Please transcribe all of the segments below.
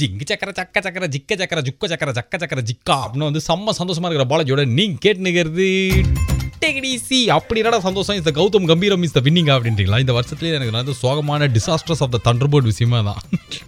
ஜிங்கு சக்கர சக்க சக்கர ஜிக்க சக்கர ஜுக்க சக்கர சக்க சக்கர ஜிக்கா அப்படின்னு வந்து செம்ம சந்தோஷமா இருக்கிற பாலாஜியோட நீங்க கேட்டுனுங்கிறது டெக்னிசி அப்படி சந்தோஷம் இந்த கௌதம் கம்பீரம் இஸ் த வின்னிங் அப்படின்றீங்களா? இந்த வருஷத்துலேயே எனக்கு நடந்த சோகமான டிசாஸ்டர்ஸ் ஆஃப் த தண்டர்போர்ட் விஷயமா தான்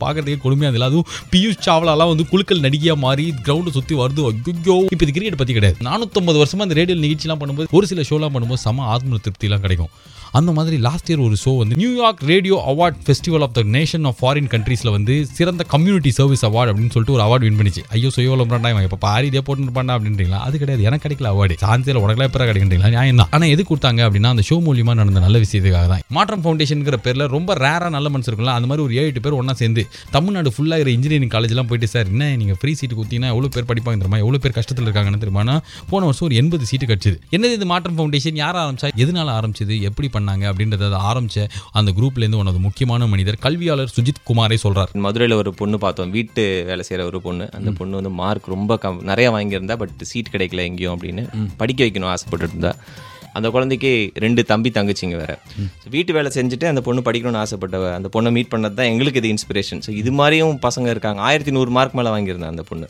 பார்க்கறதுக்கே கொடுமையாக இல்லை அதுவும் பியூஷ் சாவ்லாலாம் வந்து குழுக்கள் நடிகையா மாறி கிரவுண்டை சுற்றி வருது. ஐயோ இப்போ இது கிரிக்கெட் பற்றி கிடையாது. நானூற்றம்பது வருஷமா இந்த ரேடியோ நிகழ்ச்சிலாம் பண்ணும்போது ஒரு சில ஷோலாம் பண்ணும்போது சம ஆத்ம திருப்திலாம் கிடைக்கும். அந்த மாதிரி லாஸ்ட் இயர் ஒரு ஷோ வந்து New York radio award festival of the nation of foreign கண்ட்ரீஸில் வந்து சிறந்த கம்யூனிட்டி சர்வீஸ் அவார்டு அப்படின்னு சொல்லிட்டு ஒரு அவார்டு வின் பண்ணிச்சு. ஐயோ சுயோலம் பண்ணா இவன். இப்போ பாரி இதே போட்டு அப்படின்றீங்களா? அது கிடையாது. எனக்கு கிடைக்கல அவார்டு சான்சியில் உனக்குலாம் எப்போ கிடைக்கின்றீங்களா? நியாயம் தான் ஆனால் எது கொடுத்தாங்க அப்படின்னா அந்த ஷோ மூலியமா நடந்த நல்ல விஷயத்துக்காக தான். மாற்றம் ஃபவுண்டேஷனுங்கிற பேரில் ரொம்ப ரேராக நல்ல மனசு இருக்கும்ல அந்த மாதிரி ஒரு ஏழு எட்டு பேர் ஒன்றா சேர்ந்து தமிழ்நாடு ஃபுல்லாக இருக்கிற இன்ஜினியரிங் காலேஜ்லாம் போயிட்டு சார் என்ன நீங்கள் ஃப்ரீ சீட்டு கொடுத்தீங்கன்னா எவ்வளோ பேர் படிப்பாங்க தெரியுமா? எவ்வளோ பேர் கஷ்டத்தில் இருக்காங்கன்னு தெரியுமா போன வருஷம் ஒரு எண்பது சீட்டு கிடச்சிது. என்னது இது மாற்றம் ஃபவுண்டேஷன் யார் ஆரம்பிச்சா? எதனால ஆரம்பிச்சது? எப்படி பண்ணாங்க அப்படின்றத ஆரம்பிச்ச அந்த குரூப்லேருந்து ஒன்று முக்கியமான மனிதர் கல்வியாளர் சுஜித் குமாரே சொல்றார். மதுரையில் ஒரு பொண்ணு பார்த்தோம். வீட்டு வேலை செய்கிற ஒரு பொண்ணு. அந்த பொண்ணு வந்து மார்க் ரொம்ப கம் நிறைய வாங்கியிருந்தா பட் சீட் கிடைக்கல எங்கேயும் அப்படின்னு படிக்க வைக்கணும் ஆசைப்பட்டுட்டு இருந்தா அந்த குழந்தைக்கு ரெண்டு தம்பி தங்கச்சிங்க வேற. வீட்டு வேலை செஞ்சுட்டு அந்த பொண்ணு படிக்கணும்னு ஆசைப்பட்டவ அந்த பொண்ணை மீட் பண்ணது தான் எங்களுக்கு இது இன்ஸ்பிரேஷன் ஸோ இது மாதிரியும் பசங்க இருக்காங்க. ஆயிரத்தி நூறு மார்க் மேலே வாங்கியிருந்தேன் அந்த பொண்ணு.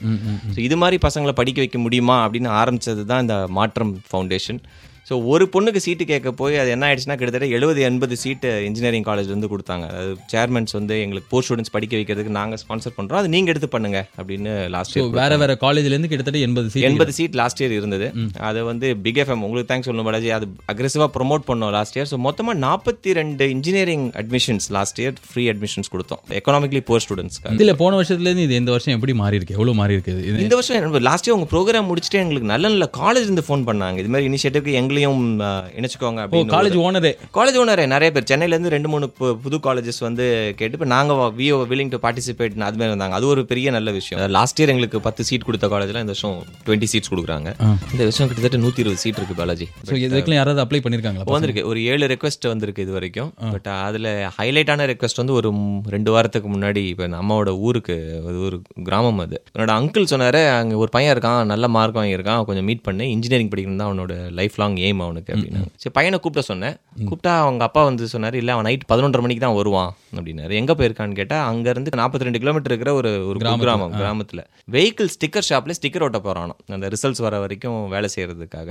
ஸோ இது மாதிரி பசங்களை படிக்க வைக்க முடியுமா அப்படின்னு ஆரம்பிச்சது தான் இந்த மாற்றம் ஃபவுண்டேஷன் ஸோ ஒரு பொண்ணுக்கு சீட்டு கேட்க போய் அது என்ன ஆயிடுச்சுன்னா கிட்டத்தட்ட எழுபது எண்பது சீட்டு இன்ஜினியரிங் காலேஜ்லேருந்து கொடுத்தாங்க. அதாவது சேர்மன்ஸ் வந்து எங்களுக்கு போஸ்ட் ஸ்டூடெண்ட்ஸ் படிக்க வைக்கிறதுக்கு நாங்கள் ஸ்பான்சர் பண்ணுறோம் அது நீங்கள் எடுத்து பண்ணுங்க அப்படின்னு லாஸ்ட் இயர் வேற வேற காலேஜ்லேருந்து கிட்டத்தட்ட எண்பது சீட் எண்பது சீட் லாஸ்ட் இயர் இருந்தது. அதை வந்து பிக் எஃப்எம் உங்களுக்கு தேங்க்ஸ் சொல்லணும் பாலாஜி. அது அக்ரெசிவாக ப்ரொமோட் பண்ணோம் லாஸ்ட் இயர் ஸோ மொத்தமாக நாற்பத்தி ரெண்டு engineering admissions last year free admissions கொடுத்தோம். எக்கனாமிக்லி போர் ஸ்டூடெண்ட்ஸ்க்கு இதில் போன வருஷத்துலேருந்து இது இந்த வருஷம் எப்படி மாறி இருக்கு எவ்வளோ மாறி இருக்குது இந்த வருஷம் லாஸ்ட் இயர் உங்க ப்ரோக்ராம் முடிச்சுட்டு எங்களுக்கு நல்ல நல்ல காலேஜ் இருந்து ஃபோன் பண்ணாங்க. இது மாதிரி இனிஷியேட்டிவ்க்கு எங்களையும் ஆஹ், இணைச்சுக்கோங்க அப்படின்னு காலேஜ் ஓனரே காலேஜ் ஓனரே நிறைய பேர். சென்னையிலேருந்து ரெண்டு மூணு புது காலேஜஸ் வந்து கேட்டு இப்போ நாங்கள் விஓ வில்லிங் டு பார்ட்டிசிபேட் அது மாதிரி வந்தாங்க அது ஒரு பெரிய நல்ல விஷயம். லாஸ்ட் இயர் எங்களுக்கு பத்து சீட் கொடுத்த காலேஜ்ல இந்த வருஷம் டுவெண்ட்டி சீட்ஸ் கொடுக்குறாங்க. இந்த வருஷம் கிட்டத்தட்ட நூற்றி இருபது சீட் இருக்கு பாலாஜி. ஸோ இதுக்குலாம் யாராவது அப்ளை பண்ணியிருக்காங்களா வந்திருக்கு. ஒரு ஏழு ரெக்வஸ்ட் வந்திருக்கு இது வரைக்கும். பட் அதில் ஹைலைட்டான ரெக்வஸ்ட் வந்து ஒரு ரெண்டு வாரத்துக்கு முன்னாடி இப்போ அம்மாவோட ஊருக்கு அது ஒரு கிராமம் அது. என்னோட அங்கிள் சொன்னாரு அங்கே ஒரு பையன் இருக்கான் நல்ல மார்க் வாங்கியிருக்கான் கொஞ்சம் மீட் பண்ணு. இன்ஜினியரிங் படிக்கணும் தான் அவனோட லைஃப் லாங் எய்ம் அவனுக்கு அப்படின்னு சரி பையனை கூப்பிட்ட சொன்னேன். கூப்பிட்டா அவங்க அப்பா வந்து சொன்னார் இல்லை அவன் நைட் பதினொன்றரை மணிக்கு தான் வருவான் அப்படின்னாரு. எங்கே போயிருக்கான்னு கேட்டால் அங்கேருந்து நாற்பத்தி ரெண்டு கிலோமீட்டர் இருக்கிற ஒரு ஒரு கிராமம் கிராமத்தில். வெஹிக்கிள் ஸ்டிக்கர் ஷாப்ல ஸ்டிக்கர் ஒட்ட போகிறானோ அந்த ரிசல்ட்ஸ் வர வரைக்கும் வேலை செய்யறதுக்காக.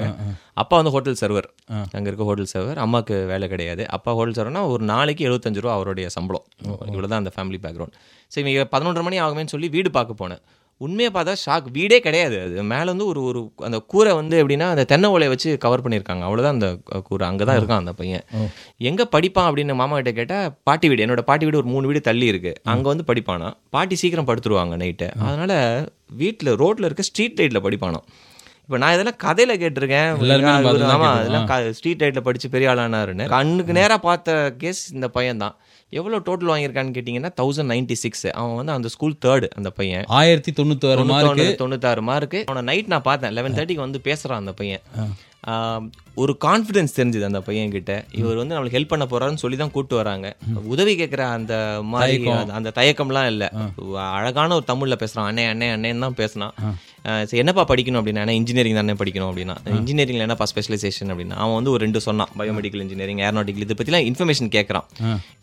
அப்பா வந்து ஹோட்டல் சர்வர் அங்கே இருக்க ஹோட்டல் சர்வர் அம்மாவுக்கு வேலை கிடையாது. அப்பா ஹோட்டல் சர்வர்னா ஒரு நாளைக்கு எழுபத்தஞ்சு ரூபா அவருடைய சம்பளம். இவ்வளோ தான் அந்த ஃபேமிலி பேக்ரவுண்ட் சரி பதினொன்றரை மணி ஆகுமேன்னு சொல்லி வீடு பார்க்க போனேன். உண்மையை பார்த்தா ஷாக் வீடே கிடையாது அது. மேலே வந்து ஒரு ஒரு அந்த கூரை வந்து எப்படின்னா அந்த தென்னை ஓலையை வச்சு கவர் பண்ணியிருக்காங்க. அவ்வளோதான் அந்த கூரை. அங்கே தான் இருக்கான் அந்த பையன். எங்கே படிப்பான் அப்படின்னு மாமா கிட்ட கேட்டால் பாட்டி வீடு. என்னோட பாட்டி வீடு ஒரு மூணு வீடு தள்ளி இருக்கு. அங்கே வந்து படிப்பானா பாட்டி சீக்கிரம் படுத்துருவாங்க நைட்டு அதனால வீட்டில் ரோட்டில் இருக்க ஸ்ட்ரீட் லைட்டில் படிப்பானோ இப்போ நான் இதெல்லாம் கதையில கேட்டிருக்கேன். ஆமா. அதெல்லாம் ஸ்ட்ரீட் லைட்ல படிச்சு பெரிய ஆளானாருன்னு. கண்ணுக்கு நேரா பார்த்த கேஸ் இந்த பையன் தான். எவ்வளோ டோட்டல் வாங்கியிருக்கான்னு கேட்டிங்கன்னா தௌசண்ட் நைன்டி சிக்ஸ் அவன் வந்து அந்த ஸ்கூல் தேர்டு அந்த பையன். ஆயிரத்தி தொண்ணூத்தாறு மார்க்கு. தொண்ணூத்தாறு மார்க்கு அவனை நைட் நான் பார்த்தேன். லெவன் தேர்ட்டிக்கு வந்து பேசுறான் அந்த பையன். ஒரு கான்ஃபிடன்ஸ் தெரிஞ்சுது அந்த பையன் கிட்ட. இவர் வந்து நம்மளுக்கு ஹெல்ப் பண்ண போறாருன்னு சொல்லி தான் கூட்டு வராங்க. உதவி கேட்குற அந்த மாதிரி அந்த- தயக்கம்லாம் இல்லை. அழகான ஒரு தமிழ்ல பேசுறான். அண்ணே அண்ணே அண்ணேன்னு தான் பேசினான். என்னப்பா படிக்கணும் அப்படின்னா? இன்ஜினியரிங் தானே படிக்கணும் அப்படின்னா. இன்ஜினியரிங்ல என்னப்பா ஸ்பெஷலைசேஷன் அப்படின்னா? அவன் வந்து ஒரு ரெண்டு சொன்னான். பயோமெடிக்கல் இன்ஜினியரிங் ஏரோநாட்டிக்கல் இதை பற்றிலாம் இன்ஃபர்மேஷன் கேட்குறான்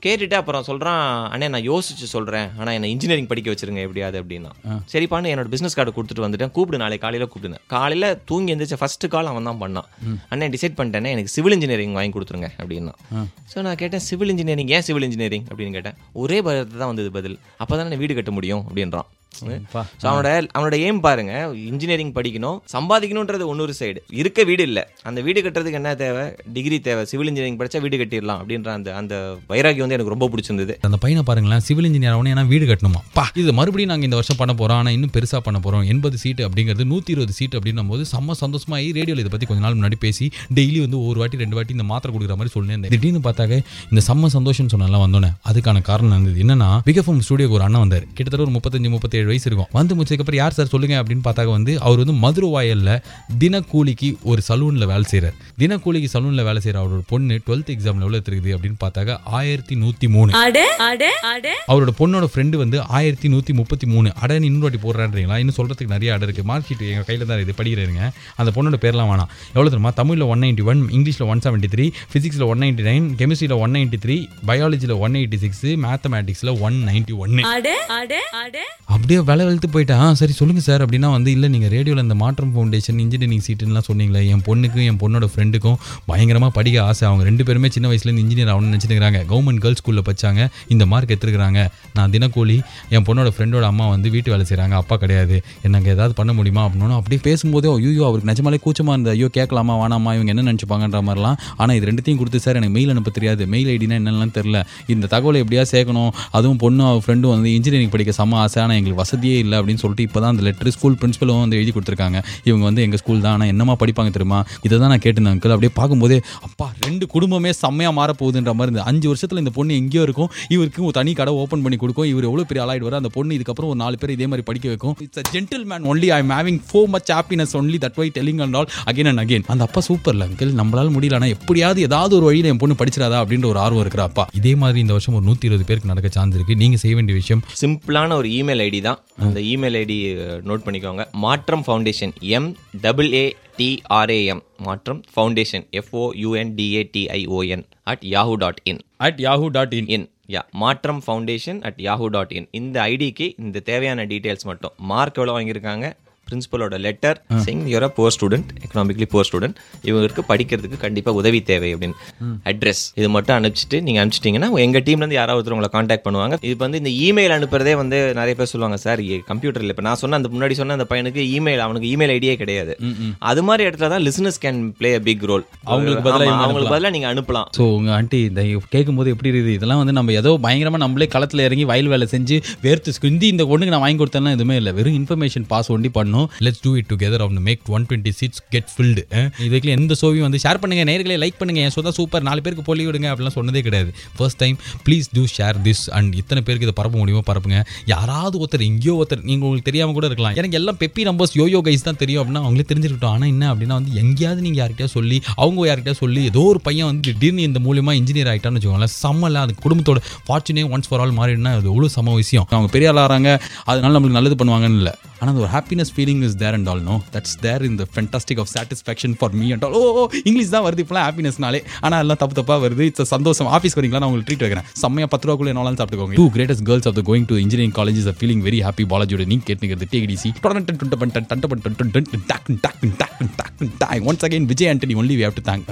கேட்டுட்டு அப்புறம் சொல்றான் அண்ணே நான் யோசிச்சு சொல்றேன். ஆனா என்ன இன்ஜினியரிங் படிக்க வச்சிருங்க எப்படியாவது அப்படின்னா. சரிப்பான்னு என்னோட பிசினஸ் கார்டு கொடுத்துட்டு வந்துட்டேன். கூப்பிடு நாளை காலையில கூப்பிடுனேன் காலையில தூங்கி எந்திரிச்ச ஃபர்ஸ்ட் கால் அவன் தான் பண்ணான். அண்ணே டிசைட் பண்ணிட்டேனே எனக்கு சிவில் இன்ஜினியரிங் வாங்கி கொடுத்துருங்க அப்படின்னா. ஸோ நான் கேட்டேன் சிவில் இன்ஜினியரிங் ஏன் சிவில் இன்ஜினியரிங் அப்படின்னு கேட்டேன். ஒரே பதில் தான் வந்தது பதில். அப்பதான் வீடு கட்ட முடியும் அப்படின்றான். ஸோ அவனோட அவனோட ஏம் பாருங்க. இன்ஜினியரிங் படிக்கணும். சம்பாதிக்கணுன்றது ஒன்னொரு சைடு இருக்க வீடு இல்லை. அந்த வீடு கட்டுறதுக்கு என்ன தேவை? டிகிரி தேவை. சிவில் இன்ஜினியரிங் படிச்சா வீடு கட்டிடலாம் அப்படின்ற அந்த அந்த வைராகியம் வந்து எனக்கு ரொம்ப பிடிச்சிருந்தது. அந்த பையனை பாருங்களேன் சிவில் இன்ஜினியர் அவனே ஏன்னா வீடு கட்டணுமா? பா இது மறுபடியும் நாங்கள் இந்த வருஷம் பண்ண போகிறோம் ஆனால் இன்னும் பெருசாக பண்ண போகிறோம் எண்பது சீட்டு அப்படிங்கிறது நூற்றி இருபது சீட் அப்படின்னும் போது செம்ம சந்தோஷமாகி ரேடியோவில் இதை பற்றி கொஞ்ச நாள் முன்னாடி பேசி டெய்லி வந்து ஒரு வாட்டி ரெண்டு வாட்டி இந்த மாத்திரை கொடுக்குற மாதிரி சொல்லியிருந்தேன் திடீர்னு பார்த்தாக்க இந்த செம்ம சந்தோஷம் சொன்னலாம் வந்தோன்னே அதுக்கான காரணம் இருந்தது என்னன்னா பிகஃபம் ஸ்டுடியோக்கு ஒரு அண்ணன் வந்தார். கிட்டத்தட்ட ஒரு முப்பத்தஞ்சு முப்பத்தேழு வயசு இருக்கும். வந்து முடிச்சதுக்கப்புறம் யார் சார் சொல்லுங்க அப்படின்னு பார்த்தாக்க வந்து அவர் வந்து மதுரவாயலில் தினக்கூலிக்கு ஒரு சலூனில் வேலை செய்கிறார் தினக்கூலிக்கு சலூனில் வேலை செய்கிற அவரோட பொண்ணு டுவெல்த் எக்ஸாமில் எவ்வளோ இருக்குது அப்படின்னு பார்த்தாக்க ஆயிரத்தி நூற்றி மூணு. அவரோட பொண்ணோட ஃப்ரெண்டு வந்து ஆயிரத்தி நூற்றி முப்பத்தி மூணு. அடன்னு இன்னொரு வாட்டி போடுறான்றீங்களா? இன்னும் சொல்கிறதுக்கு நிறைய அடை இருக்குது மார்க் ஷீட் எங்கள் கையில் தான் இது படிக்கிறேங்க அந்த பொண்ணோட பேர்லாம் வேணாம். எவ்வளோ தெரியுமா? தமிழில் ஒன் நைன்ட்டி ஒன் இங்கிலீஷில் ஒன் செவன்ட்டி த்ரீ ஃபிசிக்ஸில் ஒன் நைன்ட்டி நைன் கெமிஸ்ட்ரியில் ஒன் நைன்ட்டி த்ரீ பயாலஜியில் ஒன் எயிட்டி சிக்ஸ் மேத்தமேட்டிக்ஸில் ஒன் நைன்ட்டி ஒன்று அப்படியே அப்படியே வேலை வெளுத்து போயிட்டேன். ஆ சரி சொல்லுங்கள் சார். அப்படின்னா வந்து இல்லை நீங்கள் ரேடியோவில் இந்த மாற்றம் ஃபவுண்டேஷன் இன்ஜினியரிங் சீட்டுலாம் சொன்னீங்களே என் பொண்ணுக்கும் என் பொண்ணோட ஃப்ரெண்டுக்கும் பயங்கரமாக படிக்க ஆசை. அவங்க ரெண்டு பேருமே சின்ன வயசுலேருந்து இன்ஜினியர் ஆகணும்னு நினச்சிருக்கிறாங்க. கவர்மெண்ட் கேர்ள்ஸ் ஸ்கூலில் படிச்சாங்க. இந்த மார்க் எடுத்துருக்காங்க நான் தினக்கூலி என் பொண்ணோட ஃப்ரெண்டோட அம்மா வந்து வீட்டு வேலை செய்கிறாங்க அப்பா கிடையாது. எனக்கு ஏதாவது பண்ண முடியுமா? அப்படின்னு அப்படியே பேசும்போதே ஐயோ அவருக்கு நிஜமாலே கூச்சமாக இருந்தது. ஐயோ கேட்கலாமா வானாமா இவங்க என்ன நினச்சிப்பாங்கன்ற மாதிரிலாம். ஆனால் இது ரெண்டுத்தையும் கொடுத்து சார் எனக்கு மெயில் அனுப்ப தெரியாது. மெயில் ஐடினா என்னென்னலாம் தெரில இந்த தகவலை எப்படியா சேர்க்கணும் அதுவும் பொண்ணு ஃப்ரெண்டும் வந்து இன்ஜினியரிங் படிக்க செம்ம ஆசை. ஆனால் எங்களுக்கு வசதியே இல்லை அப்படின்னு சொல்லிட்டு இப்போ தான் அந்த லெட்டர் ஸ்கூல் பிரின்ஸிபலும் வந்து எழுதி கொடுத்துருக்காங்க. இவங்க வந்து எங்கள் ஸ்கூல் தான் ஆனால் என்னமா படிப்பாங்க தெரியுமா? இதை தான் நான் கேட்டிருந்தேன் அங்கிள் அப்படியே பார்க்கும்போதே அப்பா ரெண்டு குடும்பமே செம்மையாக மாறப்போகுதுன்ற மாதிரி இருந்தது. அஞ்சு வருஷத்தில் இந்த பொண்ணு எங்கேயோ இருக்கும். இவருக்கு ஒரு தனி கடை ஓப்பன் பண்ணி கொடுக்கும். இவர் எவ்வளோ பெரிய ஆளாயிடுவார். அந்த பொண்ணு இதுக்கப்புறம் ஒரு நாலு பேர் இதே மாதிரி படிக்க வைக்கும். It's a gentleman only I am having so much happiness only that why telling and all again and again அந்த அப்பா சூப்பர்ல அங்கிள் நம்மளால முடியல. ஆனால் எப்படியாவது ஏதாவது ஒரு வழியில் என் பொண்ணு படிச்சிடாதா அப்படின்ற ஒரு ஆர்வம் இருக்கிற அப்பா. இதே மாதிரி இந்த வருஷம் ஒரு நூற்றி இருபது பேருக்கு நடக்க சான்ஸ் இருக்கு. நீங்கள் செய்ய வேண்டிய விஷயம் சிம்பிளான ஒரு இமெயில் ஐடி தான். அந்த இமெயில் ஐடி நோட் பண்ணிக்கோங்க. Maatram foundation M double A TRAM Maatram foundation FO UNDATION at Yahoo dot in at Yahoo dot in in யா Maatram foundation at Yahoo dot in இந்த ஐடிக்கு இந்த தேவையான டீட்டெயில்ஸ் மட்டும். மார்க் எவ்வளோ வாங்கியிருக்காங்க? பிரின்சிபலோட letter sign your bore student economically poor student இவங்களுக்கு படிக்கிறதுக்கு கண்டிப்பாக உதவி தேவை அப்படின்னு. அட்ரஸ் இது மட்டும் அனுப்பிச்சிட்டு நீங்கள் அனுப்பிச்சிட்டிங்கன்னா எங்கள் டீம்லேருந்து யாராவது ஒருத்தர் உங்களை காண்டாக்ட் பண்ணுவாங்க. இது வந்து இந்த இமெயில் அனுப்புறதே வந்து நிறைய பேர் சொல்லுவாங்க சார் கம்ப்யூட்டரில் இப்போ நான் சொன்ன அந்த முன்னாடி சொன்ன அந்த பையனுக்கு இமெயில் அவனுக்கு இமெயில் ஐடியே கிடையாது. அது மாதிரி இடத்துல தான் listeners can play a big role அவங்களுக்கு பதிலா இவங்க அவங்களுக்கு பதிலாக நீங்கள் அனுப்பலாம். ஸோ உங்கள் ஆண்டி இந்த கேட்கும்போது எப்படி இருக்குது? இதெல்லாம் வந்து நம்ம ஏதோ பயங்கரமாக நம்மளே களத்தில் இறங்கி வயல் வேலை செஞ்சு வேர்த்து இந்த ஒன்றுக்கு நான் வாங்கி கொடுத்தேன்னா எதுவுமே இல்லை. வெறும் இன்ஃபர்மேஷன் பாஸ் ஒண்டி பண்ணோம் let's do it together of make one twenty seats get filled இதுக்கு எந்த சோவியும் வந்து ஷேர் பண்ணுங்கள் நேர்களை லைக் பண்ணுங்க. என் சொந்தா சூப்பர் நாலு பேருக்கு போலி விடுங்க அப்படிலாம் சொன்னதே கிடையாது. First time please do share this and இத்தனை பேருக்கு இதை பரப்ப முடியுமோ பரப்புங்க. யாராவது ஒருத்தர் எங்கேயோ ஒருத்தர் நீங்கள் உங்களுக்கு தெரியாமல் கூட இருக்கலாம். எனக்கு எல்லாம் பெப்பி நம்பர்ஸ் யோயோ கைஸ் தான் தெரியும் அப்படின்னா அவங்களே தெரிஞ்சுக்கிட்டோம் ஆனால் என்ன அப்படின்னா வந்து எங்கேயாவது நீங்கள் யார்கிட்டயா சொல்லி அவங்க யார்கிட்டயா சொல்லி ஏதோ ஒரு பையன் வந்து திடீர்னு இந்த மூலியமாக இன்ஜினியர் ஆகிட்டான்னு வச்சுக்கோங்களேன். செம்மல அது குடும்பத்தோட ஃபார்ச்சுனே ஒன்ஸ் ஃபார் ஆல் மாறிடுனா அது எவ்வளோ சம விஷயம். அவங்க பெரிய ஆளாகிறாங்க அதனால நம்மளுக்கு நல்லது பண்ணுவாங்கன்னு இல்லை. ஆனால் அந்த ஒரு happiness feeling is there and all no that's there இந்த fantastic of satisfaction for me and all oh English தான் வருது இப்போலாம் ஹாப்பினஸ்னாலே ஆனால் எல்லாம் தப்பு தப்பாக வருது. இட்ஸ் சந்தோஷம். ஆஃபீஸ் வரீங்களா நான் உங்களுக்கு ட்ரீட் வைக்கிறேன். செம்மையாக பத்து ரூபாக்குள்ள என்னாலும் சாப்பிட்டுக்கோங்க. Two greatest girls of the going to engineering college are feeling very happy பாலாஜியோட நீ கேட்டுங்கிறது டிகிடிசி once again Vijay Antony only we have to thank